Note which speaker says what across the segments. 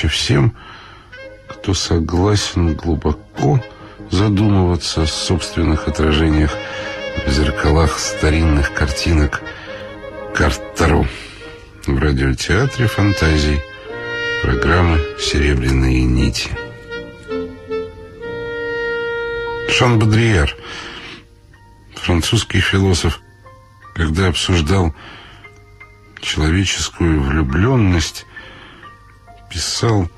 Speaker 1: ночи всем, кто согласен глубоко задумываться о собственных отражениях в зеркалах старинных картинок Картеру в радиотеатре фантазий программы «Серебряные нити». Шан Бодрияр, французский философ, когда обсуждал человеческую влюбленность, писал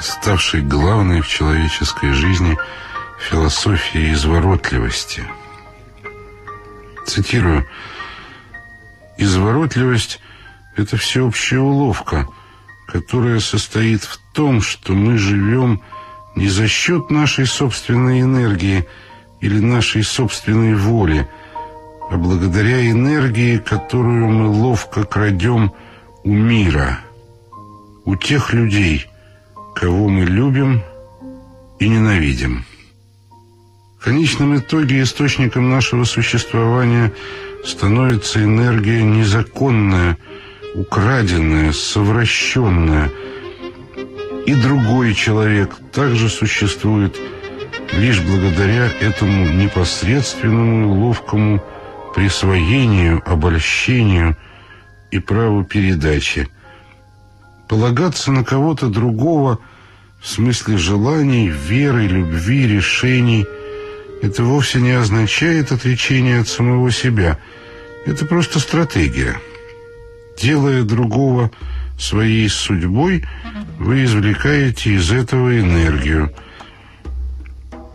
Speaker 1: ставшей главной в человеческой жизни философии изворотливости. Цитирую. «Изворотливость — это всеобщая уловка, которая состоит в том, что мы живем не за счет нашей собственной энергии или нашей собственной воли, а благодаря энергии, которую мы ловко крадем у мира, у тех людей, кого мы любим и ненавидим. В конечном итоге источником нашего существования становится энергия незаконная, украденная, совращенная. И другой человек также существует лишь благодаря этому непосредственному ловкому присвоению, обольщению и праву передачи. Полагаться на кого-то другого в смысле желаний, веры, любви, решений – это вовсе не означает отречение от самого себя. Это просто стратегия. Делая другого своей судьбой, вы извлекаете из этого энергию.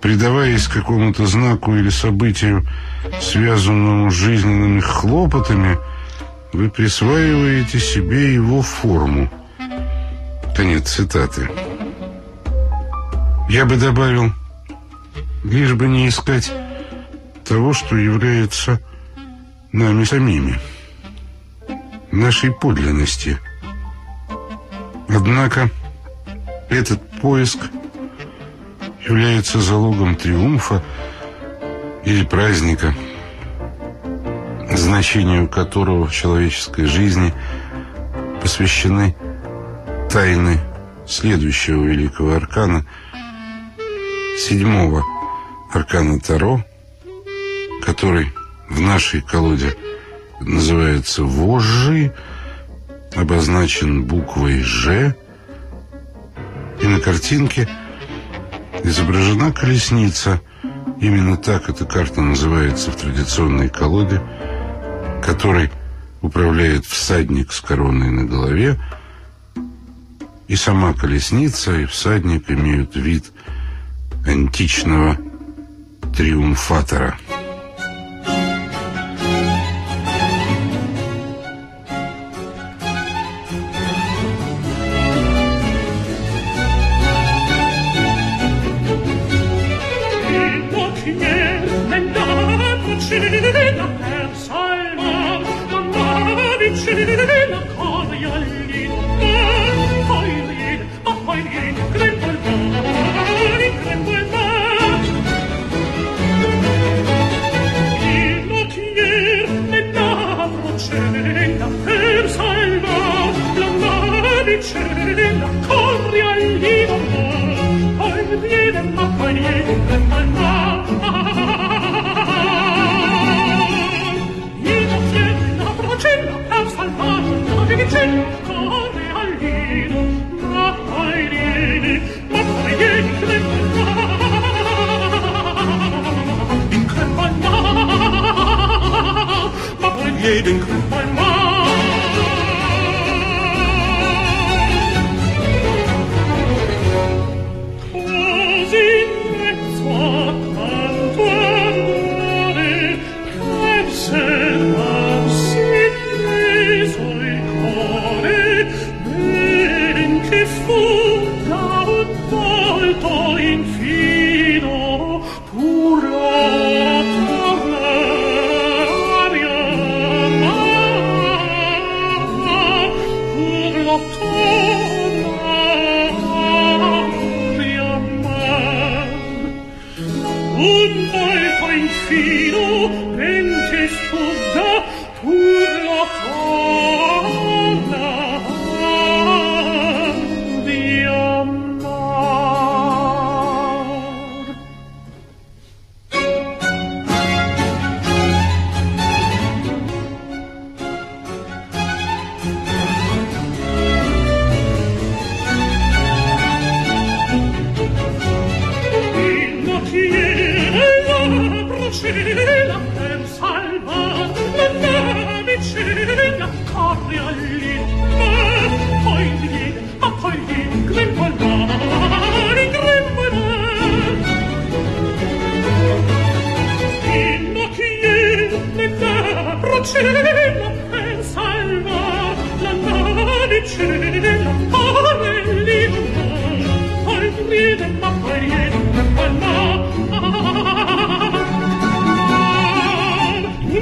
Speaker 1: Предаваясь какому-то знаку или событию, связанному с жизненными хлопотами, вы присваиваете себе его форму. Конец цитаты. Я бы добавил, лишь бы не искать того, что является нами самими, нашей подлинности. Однако этот поиск является залогом триумфа или праздника, значению которого в человеческой жизни посвящены тайны следующего великого аркана, седьмого аркана Таро, который в нашей колоде называется «Вожжи», обозначен буквой «Ж», и на картинке изображена колесница. Именно так эта карта называется в традиционной колоде, которой управляет всадник с короной на голове, и сама колесница, и всадник имеют вид античного триумфатора.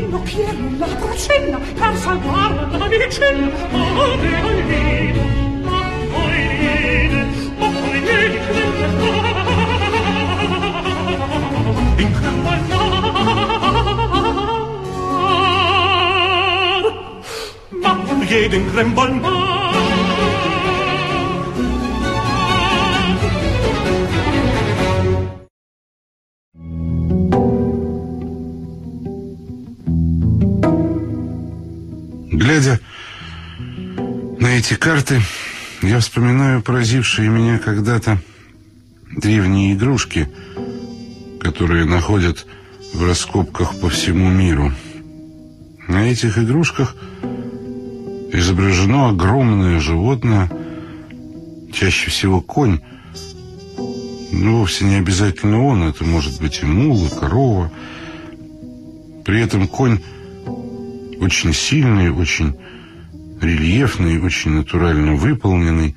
Speaker 2: non chiedo nulla procella per salvarla dalla vicenda ma ove voi vede ma voi vede ma voi vede in campo
Speaker 1: Глядя на эти карты, я вспоминаю поразившие меня когда-то древние игрушки, которые находят в раскопках по всему миру. На этих игрушках изображено огромное животное, чаще всего конь, но вовсе не обязательно он, это может быть и мул, и корова. При этом конь очень сильный, очень рельефный, очень натурально выполненный,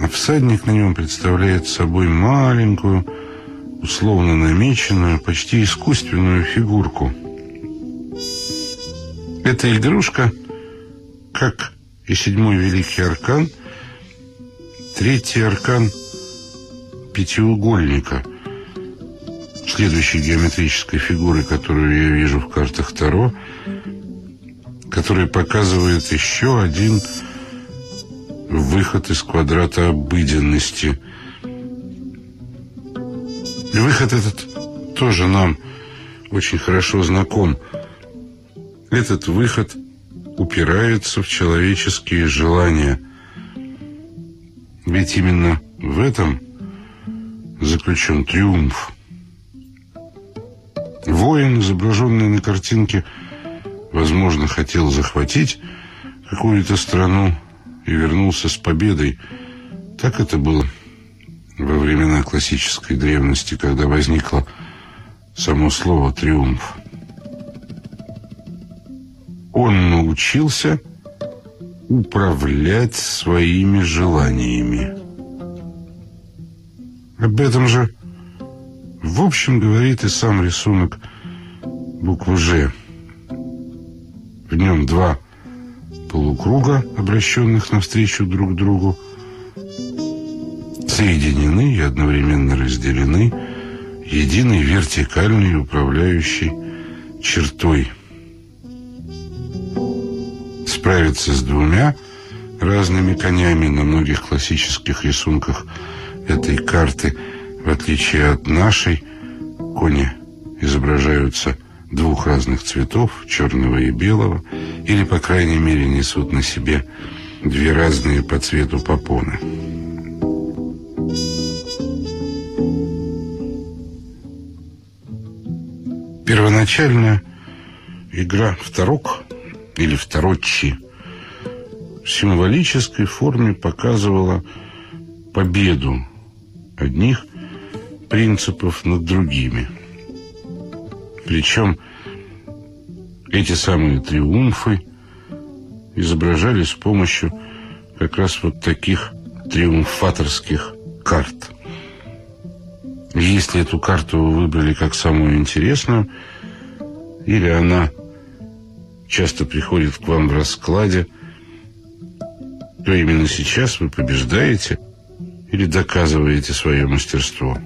Speaker 1: а всадник на нем представляет собой маленькую, условно намеченную, почти искусственную фигурку. Эта игрушка, как и седьмой великий аркан, третий аркан пятиугольника, следующей геометрической фигуры, которую я вижу в картах Таро – который показывает еще один выход из квадрата обыденности. Выход этот тоже нам очень хорошо знаком. Этот выход упирается в человеческие желания. Ведь именно в этом заключен триумф. Воин, изображенный на картинке, возможно, хотел захватить какую-то страну и вернулся с победой. Так это было во времена классической древности, когда возникло само слово «триумф». Он научился управлять своими желаниями. Об этом же, в общем, говорит и сам рисунок буквы «Ж». В нем два полукруга, обращенных навстречу друг другу, соединены и одновременно разделены единой вертикальной управляющей чертой. Справиться с двумя разными конями на многих классических рисунках этой карты, в отличие от нашей, кони изображаются двух разных цветов, черного и белого, или, по крайней мере, несут на себе две разные по цвету попоны. Первоначальная игра «Второк» или «Второчи» в символической форме показывала победу одних принципов над другими – причем эти самые триумфы изображали с помощью как раз вот таких триумфаторских карт. Если эту карту вы выбрали как самую интересную, или она часто приходит к вам в раскладе, то именно сейчас вы побеждаете или доказываете свое мастерство.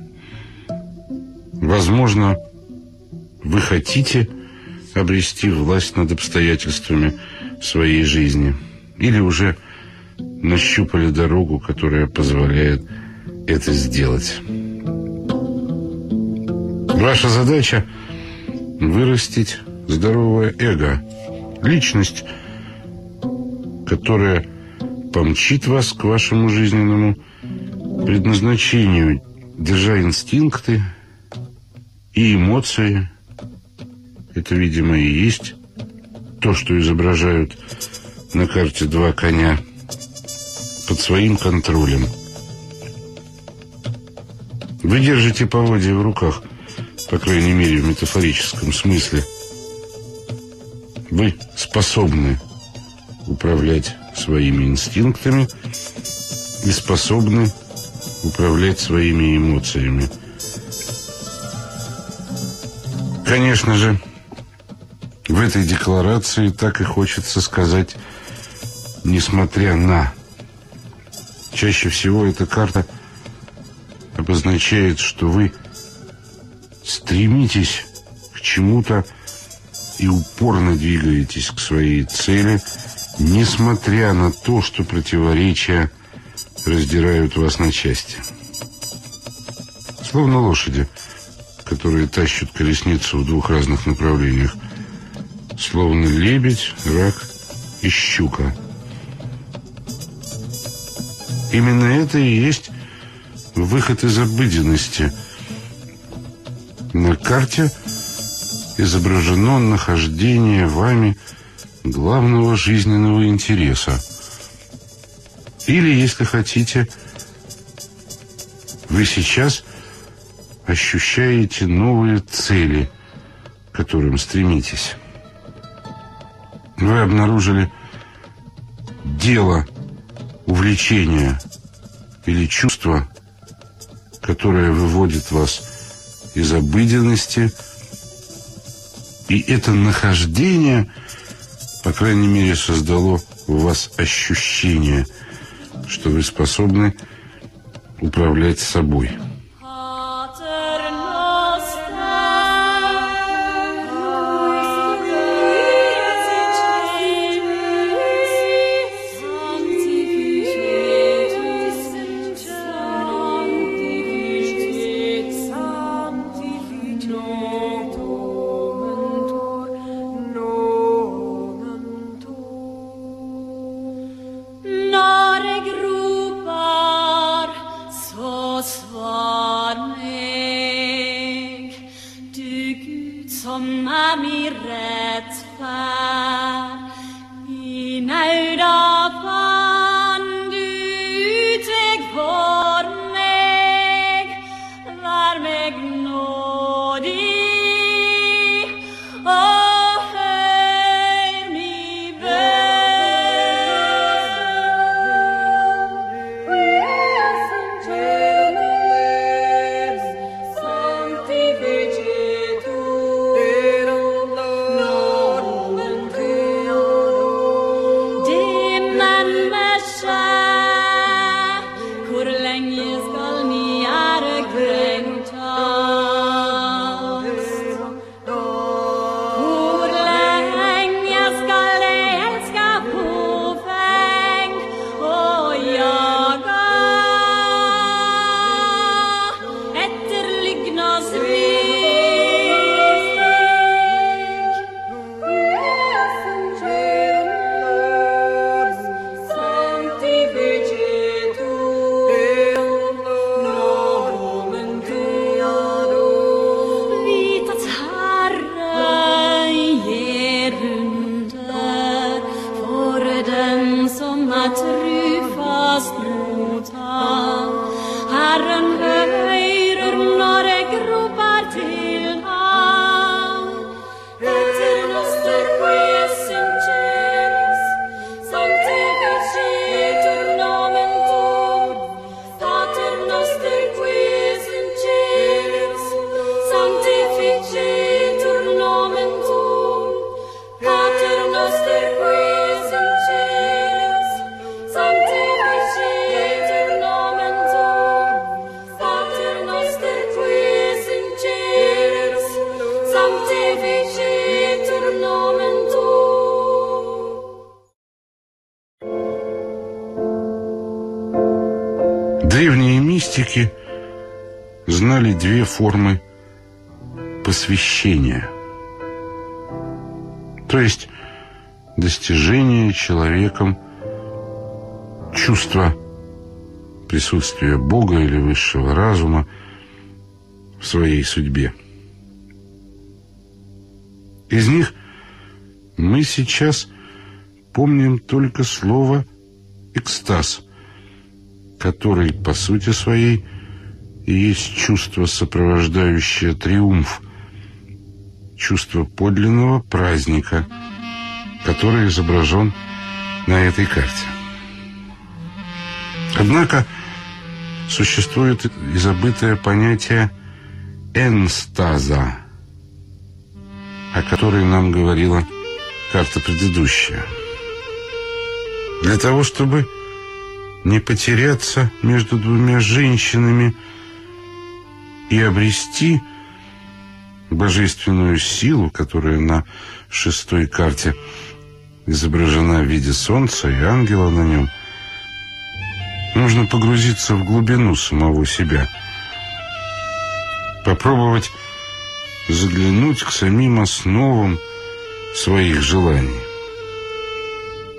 Speaker 1: Возможно, вы хотите обрести власть над обстоятельствами своей жизни или уже нащупали дорогу, которая позволяет это сделать. Ваша задача – вырастить здоровое эго, личность, которая помчит вас к вашему жизненному предназначению, держа инстинкты и эмоции
Speaker 3: это, видимо, и есть то, что изображают на карте два коня под своим контролем. Вы держите поводья в руках, по крайней мере, в метафорическом смысле. Вы способны управлять своими инстинктами и способны управлять своими эмоциями. Конечно же, в этой декларации так и хочется сказать, несмотря на. Чаще всего эта карта обозначает, что вы стремитесь к чему-то и упорно двигаетесь к своей цели, несмотря на то, что противоречия раздирают вас на части. Словно лошади, которые тащат колесницу в двух разных направлениях. Словно лебедь, рак и щука. Именно это и есть выход из обыденности. На карте изображено нахождение вами главного жизненного интереса. Или, если хотите, вы сейчас ощущаете новые цели, к которым стремитесь. Вы обнаружили дело, увлечение или чувство, которое выводит вас из обыденности, и это нахождение, по крайней мере, создало у вас ощущение, что вы способны управлять собой. Две формы посвящения. То есть достижение человеком чувства присутствия Бога или высшего разума в своей судьбе.
Speaker 1: Из них мы сейчас помним только слово «экстаз», который по сути своей есть чувство, сопровождающее триумф, чувство подлинного праздника, который изображен на этой карте. Однако существует и забытое понятие «энстаза», о которой нам говорила карта предыдущая. Для того, чтобы не потеряться между двумя женщинами и обрести божественную силу, которая на шестой карте изображена в виде солнца и ангела на нем, нужно погрузиться в глубину самого себя, попробовать заглянуть к самим основам своих желаний.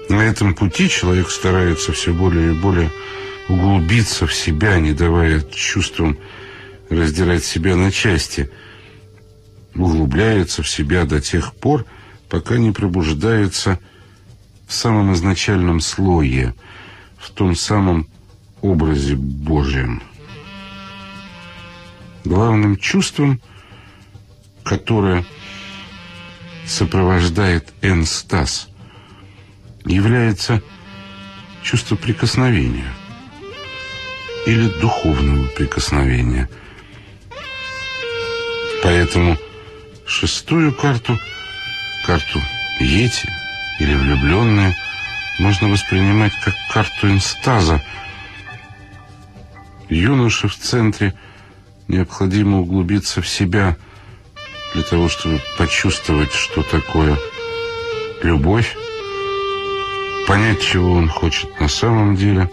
Speaker 1: На этом пути человек старается все более и более углубиться в себя, не давая чувствам раздирать себя на части, углубляется в себя до тех пор, пока не пробуждается в самом изначальном слое, в том самом образе Божьем. Главным чувством, которое сопровождает энстаз, является чувство прикосновения или духовного прикосновения. Поэтому шестую карту, карту Йети или влюбленные, можно воспринимать как карту инстаза. Юноше в центре необходимо углубиться в себя для того, чтобы почувствовать, что такое любовь, понять, чего он хочет на самом деле,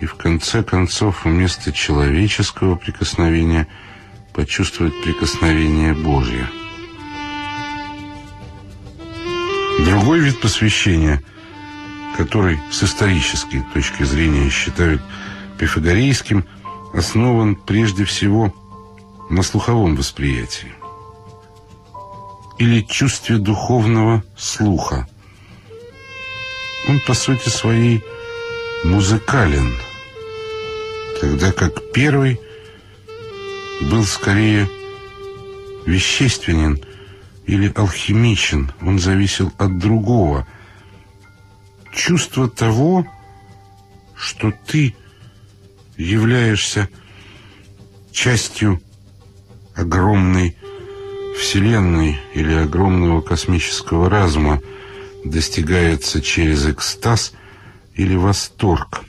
Speaker 1: и в конце концов вместо человеческого прикосновения почувствовать прикосновение Божье. Другой вид посвящения, который с исторической точки зрения считают пифагорейским, основан прежде всего на слуховом восприятии или чувстве духовного слуха – он по сути своей музыкален, тогда как первый был скорее вещественен или алхимичен, он зависел от другого. Чувство того, что ты являешься частью огромной вселенной или огромного космического разума, достигается через экстаз или восторг,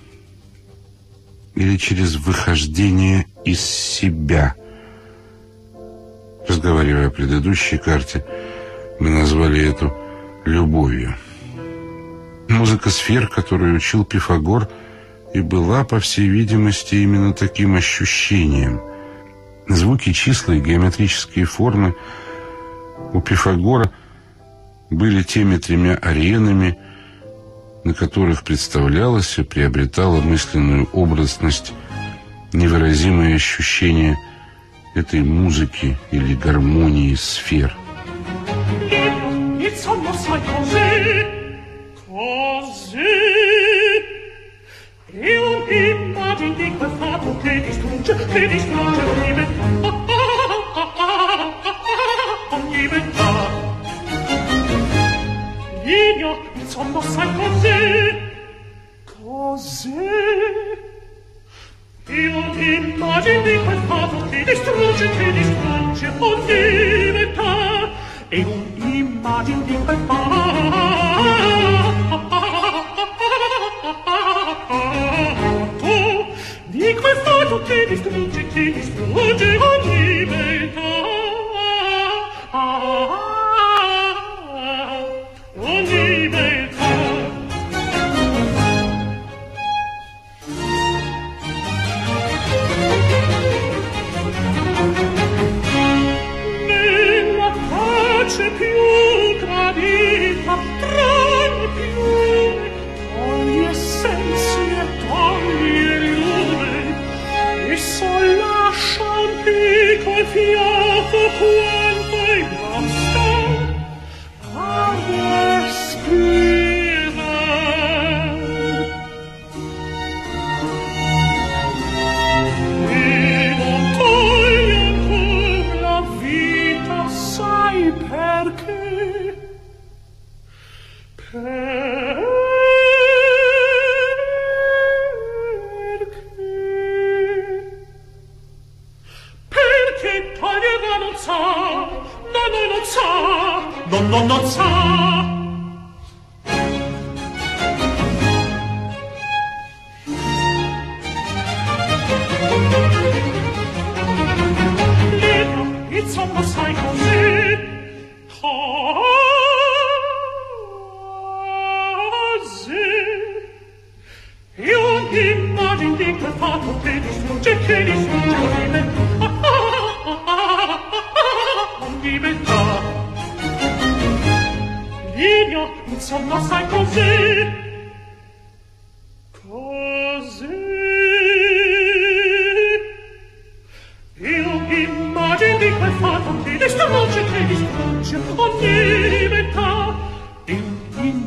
Speaker 1: или через выхождение из себя. Разговаривая о предыдущей карте, мы назвали эту любовью. Музыка сфер, которую учил Пифагор, и была, по всей видимости, именно таким ощущением. Звуки, числа и геометрические формы у Пифагора – были теми тремя аренами, на которых представлялось и приобретало мысленную образность невыразимое ощущение этой музыки или гармонии сфер.
Speaker 2: Così Così Io immagino di quel fatto Che distrugge, che distrugge ogni metà E un immagino di quel fatto Di quel fatto che distrugge, che distrugge ogni metà 去爱。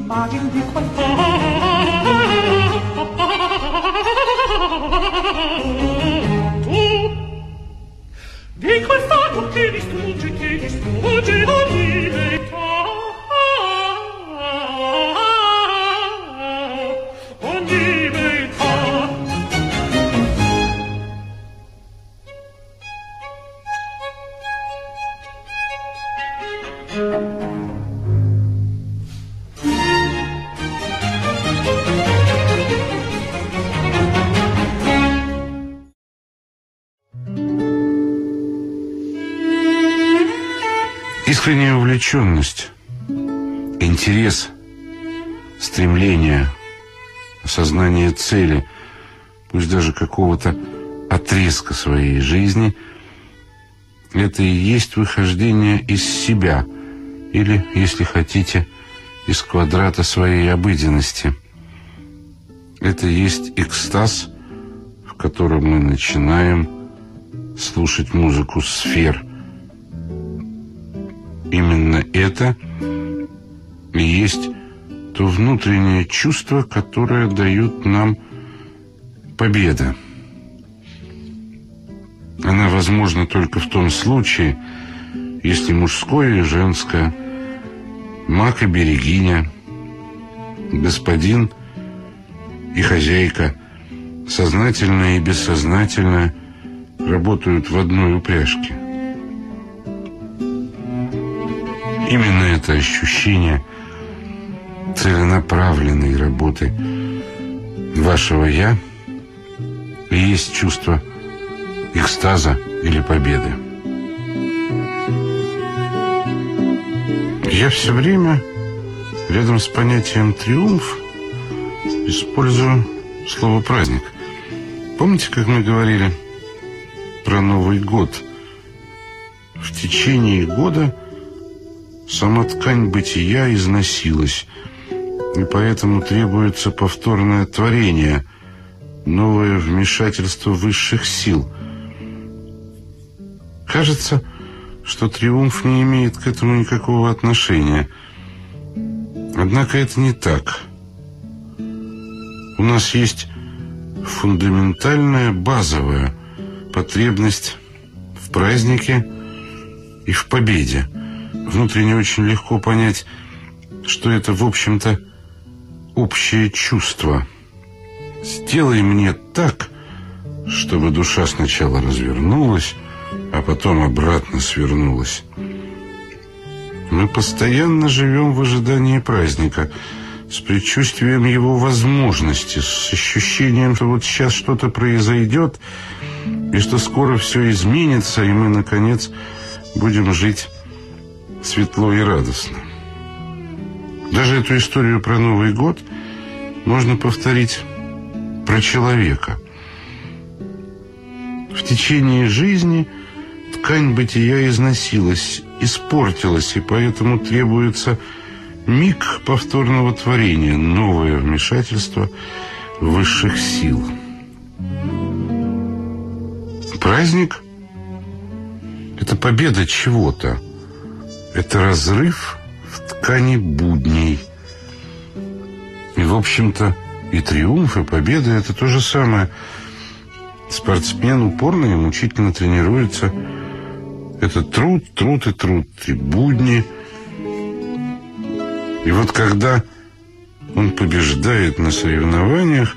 Speaker 2: Mà 的困
Speaker 1: Искренняя увлеченность, интерес, стремление, осознание цели, пусть даже какого-то отрезка своей жизни, это и есть выхождение из себя, или, если хотите, из квадрата своей обыденности. Это есть экстаз, в котором мы начинаем слушать музыку сфер – Именно это и есть то внутреннее чувство, которое дает нам победа. Она возможна только в том случае, если мужское и женское, маг и берегиня, господин и хозяйка, сознательное и бессознательное, работают в одной упряжке. Именно это ощущение целенаправленной работы вашего «я» и есть чувство экстаза или победы. Я все время рядом с понятием «триумф» использую слово «праздник». Помните, как мы говорили про Новый год? В течение года сама ткань бытия износилась, и поэтому требуется повторное творение, новое вмешательство высших сил. Кажется, что триумф не имеет к этому никакого отношения. Однако это не так. У нас есть фундаментальная, базовая потребность в празднике и в победе. Внутренне очень легко понять, что это, в общем-то, общее чувство. Сделай мне так, чтобы душа сначала развернулась, а потом обратно свернулась. Мы постоянно живем в ожидании праздника, с предчувствием его возможности, с ощущением, что вот сейчас что-то произойдет, и что скоро все изменится, и мы, наконец, будем жить светло и радостно. Даже эту историю про Новый год можно повторить про человека. В течение жизни ткань бытия износилась, испортилась, и поэтому требуется миг повторного творения, новое вмешательство высших сил. Праздник – это победа чего-то. Это разрыв в ткани будней. И, в общем-то, и триумф, и победа – это то же самое. Спортсмен упорно и мучительно тренируется. Это труд, труд и труд, и будни. И вот когда он побеждает на соревнованиях,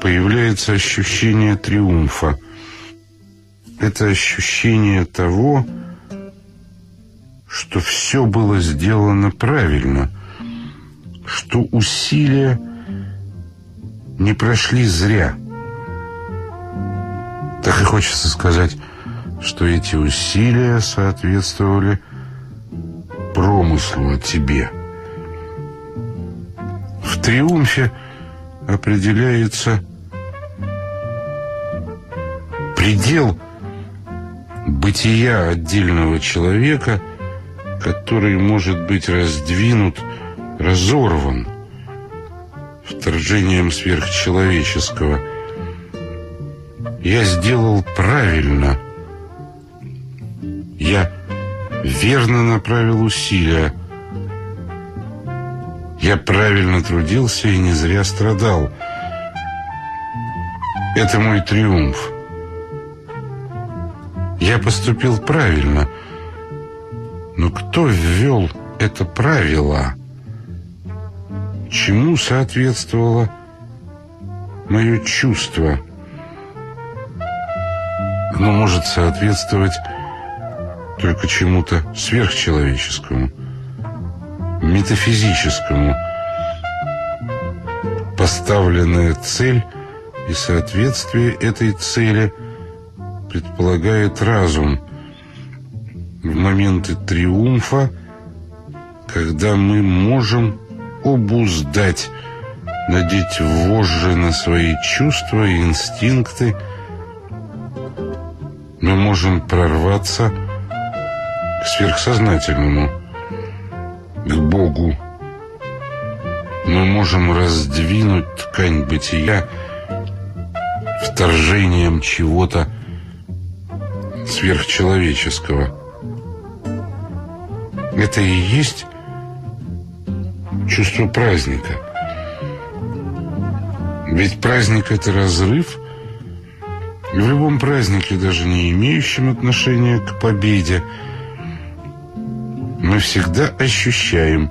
Speaker 1: появляется ощущение триумфа. это ощущение того, что все было сделано правильно, что усилия не прошли зря. Так и хочется сказать, что эти усилия соответствовали промыслу о тебе. В триумфе определяется предел бытия отдельного человека, который может быть раздвинут, разорван вторжением сверхчеловеческого. Я сделал правильно. Я верно направил усилия. Я правильно трудился и не зря страдал. Это мой триумф. Я поступил правильно. Но кто ввел это правило? Чему соответствовало мое чувство? Оно может соответствовать только чему-то сверхчеловеческому, метафизическому. Поставленная цель и соответствие этой цели – предполагает разум. В моменты триумфа, когда мы можем обуздать, надеть вожжи на свои чувства и инстинкты, мы можем прорваться к сверхсознательному, к Богу. Мы можем раздвинуть ткань бытия вторжением чего-то сверхчеловеческого. Это и есть чувство праздника. Ведь праздник — это разрыв. В любом празднике, даже не имеющем отношения к победе, мы всегда ощущаем,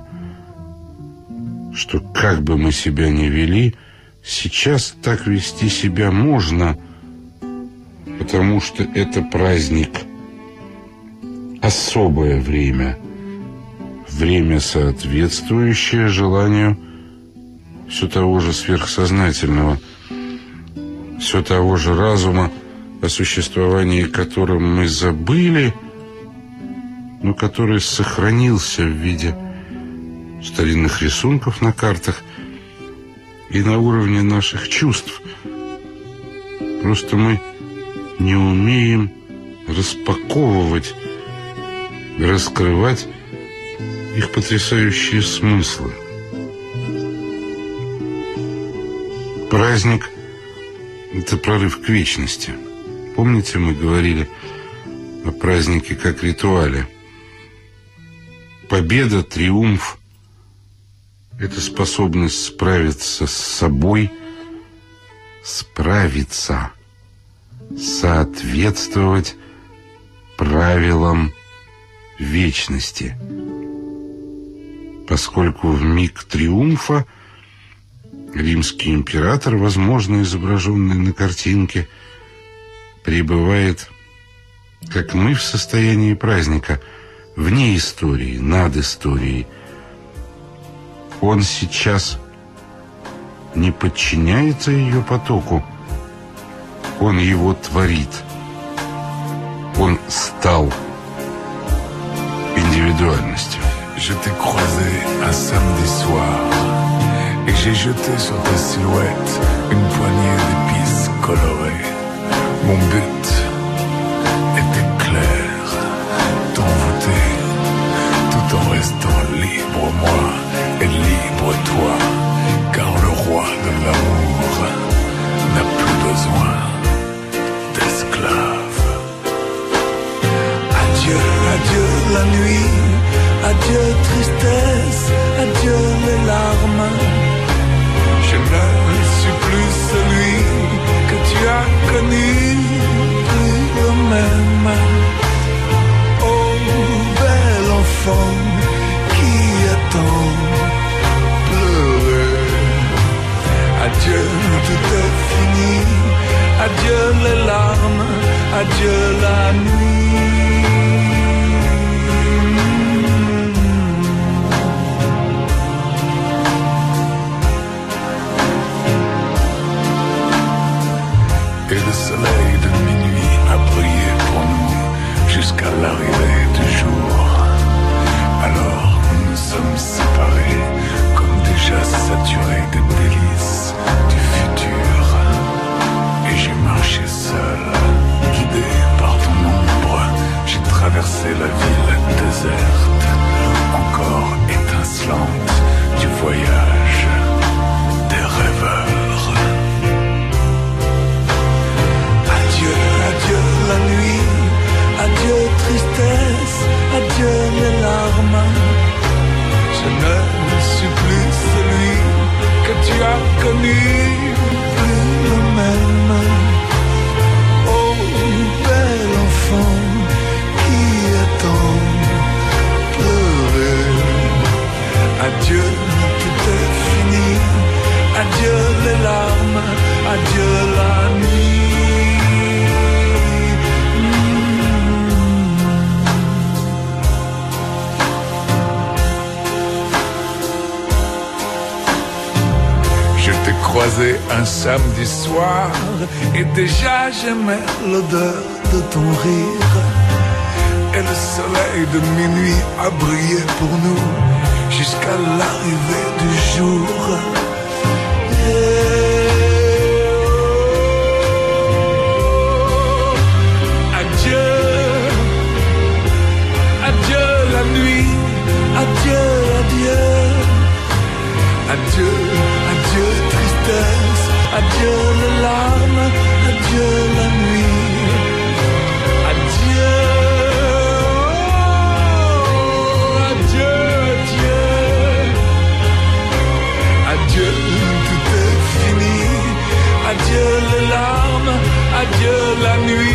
Speaker 1: что как бы мы себя ни вели, сейчас так вести себя можно — потому что это праздник, особое время, время, соответствующее желанию все того же сверхсознательного, все того же разума, о существовании которым мы забыли, но который сохранился в виде старинных рисунков на картах и на уровне наших чувств. Просто мы не умеем распаковывать, раскрывать их потрясающие смыслы. Праздник – это прорыв к вечности. Помните, мы говорили о празднике как ритуале? Победа, триумф – это способность справиться с собой, справиться – соответствовать правилам вечности. Поскольку в миг триумфа римский император, возможно, изображенный на картинке, пребывает, как мы в состоянии праздника, вне истории, над историей. Он сейчас не подчиняется ее потоку, он его творит. Он стал индивидуальностью.
Speaker 4: Je t'ai croisé un samedi soir et j'ai jeté sur ta silhouette une poignée d'épices colorées. Mon but était clair, t'envoûter tout en restant libre moi et libre toi, car le roi de l'amour n'a plus besoin Adieu, adieu la nuit, adieu tristesse, adieu les larmes. Je ne suis plus celui que tu as connu, plus le même. Oh, bel enfant qui attend pleurer. Adieu, tout est fini. Adieu les larmes, adieu croisé un samedi soir. Et déjà j'aimais l'odeur de ton rire. Et le soleil de minuit a brillé pour nous jusqu'à l'arrivée du jour. Adieu, adieu la nuit, adieu, adieu, adieu, adieu les larmes, adieu la nuit, adieu, adieu, adieu, adieu, tout est fini, adieu les larmes, adieu la nuit,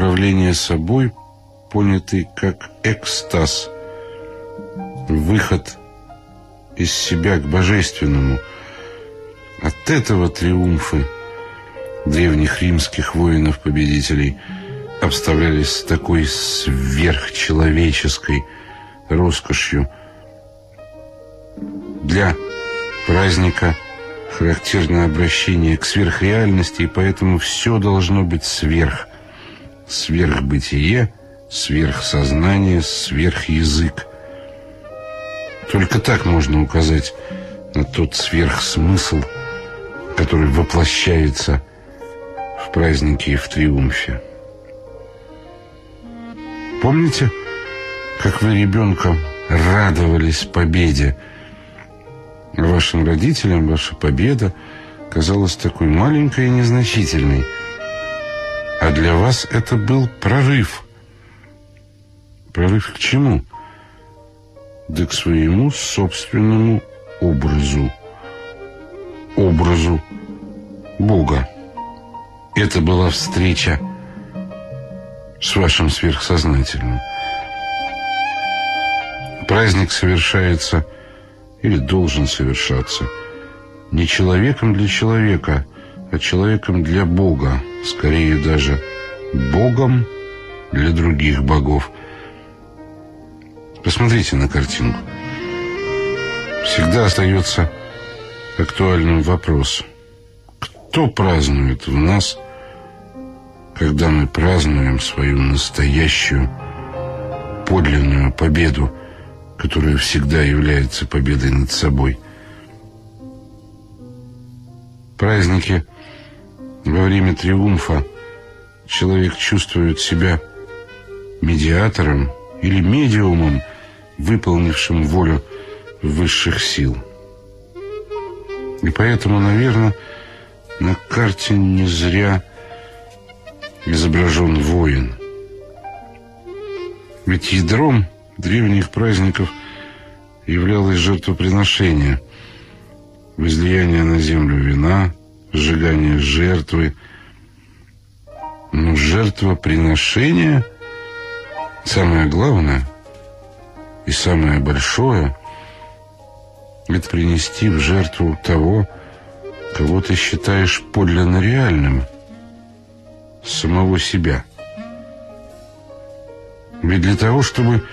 Speaker 1: управления собой, понятый как экстаз, выход из себя к божественному. От этого триумфы древних римских воинов-победителей обставлялись с такой сверхчеловеческой роскошью. Для праздника характерно обращение к сверхреальности, и поэтому все должно быть сверх. Сверхбытие, сверхсознание, сверхязык. Только так можно указать на тот сверхсмысл, который воплощается в празднике и в триумфе. Помните, как вы ребенком радовались победе? Вашим родителям ваша победа казалась такой маленькой и незначительной. А для вас это был прорыв. Прорыв к чему? Да к своему собственному образу. Образу Бога. Это была встреча с вашим сверхсознательным. Праздник совершается или должен совершаться не человеком для человека, а человеком для Бога, скорее даже Богом для других богов. Посмотрите на картинку. Всегда остается актуальным вопрос. Кто празднует в нас, когда мы празднуем свою настоящую, подлинную победу, которая всегда является победой над собой? Праздники во время триумфа человек чувствует себя медиатором или медиумом, выполнившим волю высших сил. И поэтому, наверное, на карте не зря изображен воин. Ведь ядром древних праздников являлось жертвоприношение, возлияние на землю вина, сжигание жертвы. Но жертвоприношение самое главное и самое большое – это принести в жертву того, кого ты считаешь подлинно реальным, самого себя. Ведь для того, чтобы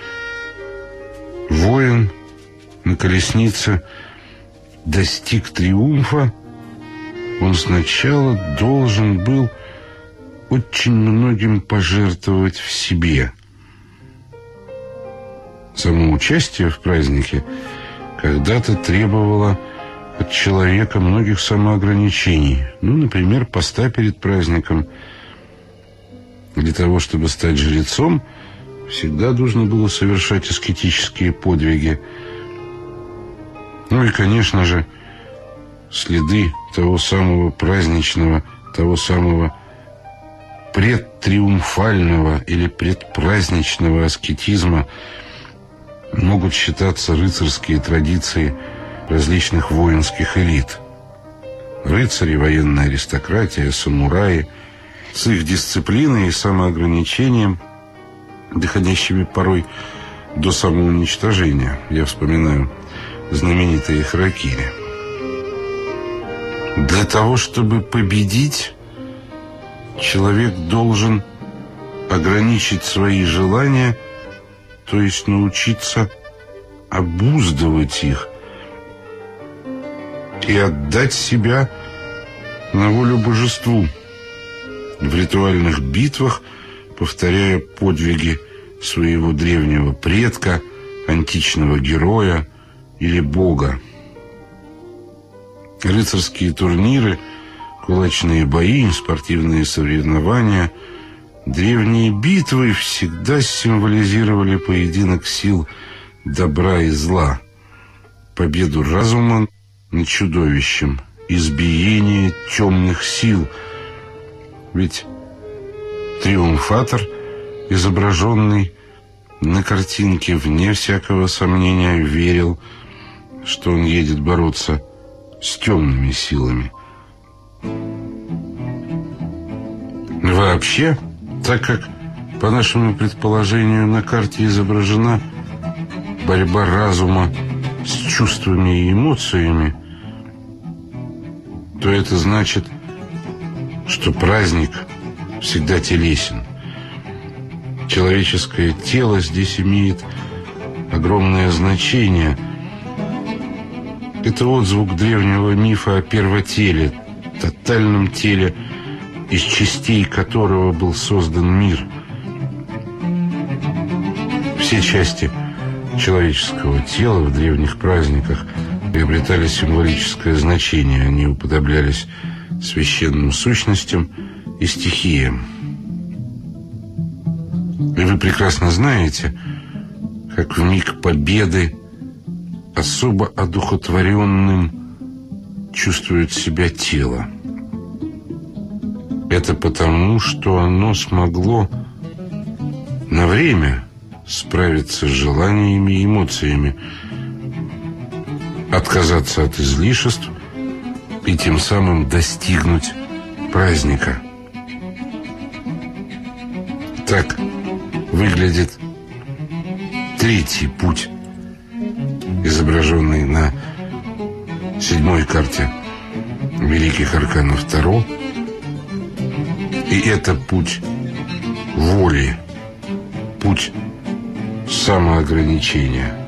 Speaker 1: воин на колеснице достиг триумфа, он сначала должен был очень многим пожертвовать в себе. Само участие в празднике когда-то требовало от человека многих самоограничений. Ну, например, поста перед праздником, Для того, чтобы стать жрецом, всегда нужно было совершать аскетические подвиги. Ну и, конечно же, следы того самого праздничного, того самого предтриумфального или предпраздничного аскетизма могут считаться рыцарские традиции различных воинских элит. Рыцари, военная аристократия, самураи с их дисциплиной и самоограничением, доходящими порой до самоуничтожения. Я вспоминаю знаменитые харакири. Для того, чтобы победить, человек должен ограничить свои желания, то есть научиться обуздывать их и отдать себя на волю божеству в ритуальных битвах, повторяя подвиги своего древнего предка, античного героя или бога. Рыцарские турниры, кулачные бои, спортивные соревнования, древние битвы всегда символизировали поединок сил добра и зла, победу разума над чудовищем, избиение темных сил. Ведь триумфатор, изображенный на картинке, вне всякого сомнения, верил, что он едет бороться с темными силами. Вообще, так как, по нашему предположению, на карте изображена борьба разума с чувствами и эмоциями, то это значит, что праздник всегда телесен. Человеческое тело здесь имеет огромное значение – это отзвук древнего мифа о первотеле, тотальном теле, из частей которого был создан мир. Все части человеческого тела в древних праздниках приобретали символическое значение. Они уподоблялись священным сущностям и стихиям. И вы прекрасно знаете, как в миг победы особо одухотворенным чувствует себя тело. Это потому, что оно смогло на время справиться с желаниями и эмоциями, отказаться от излишеств и тем самым достигнуть праздника. Так выглядит третий путь изображенный на седьмой карте Великих Арканов Таро. И это путь воли, путь самоограничения –